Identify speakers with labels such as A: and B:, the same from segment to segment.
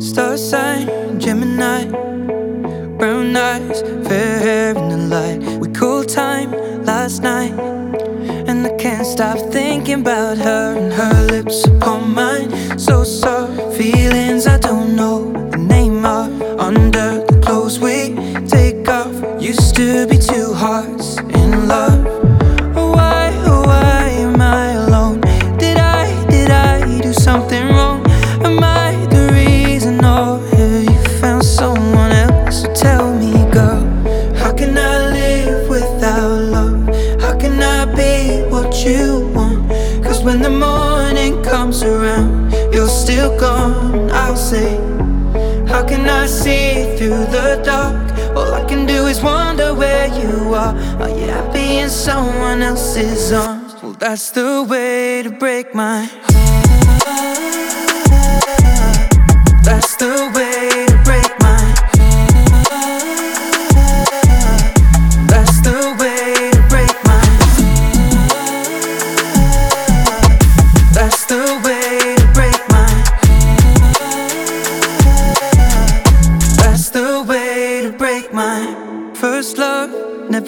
A: Earth sign, Gemini, brown eyes, fair hair in the light. We cool time last night, and I can't stop thinking about her and her lips upon mine. So soft, feelings I don't know the name of. Under the clothes we take off, used to comes around, you're still gone. I'll say, how can I see through the dark? All I can do is wonder where you are. Are you happy in someone else's arms? Well, that's the way to break my heart.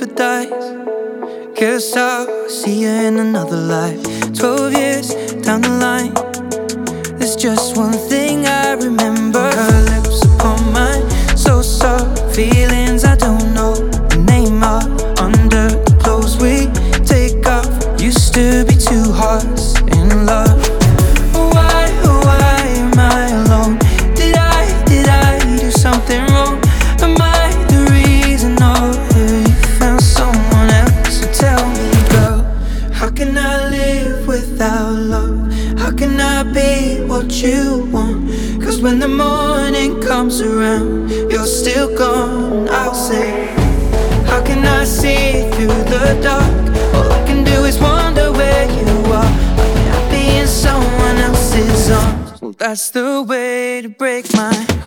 A: Dies. Guess I'll see you in another life. Twelve years down the line. There's just one thing without love? How can I be what you want? Cause when the morning comes around, you're still gone. I'll say, How can I see through the dark? All I can do is wonder where you are. Are you happy in someone else's arms? Well, that's the way to break my heart.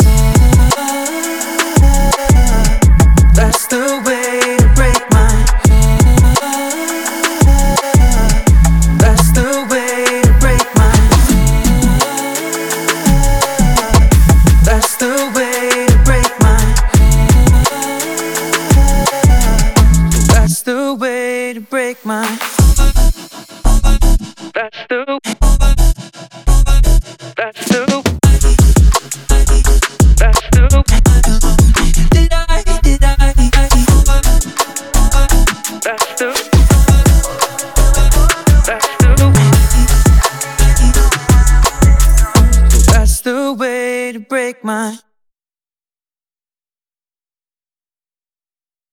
A: Break my That's the That's the That's the Did I did I That's That's the That's the way to break my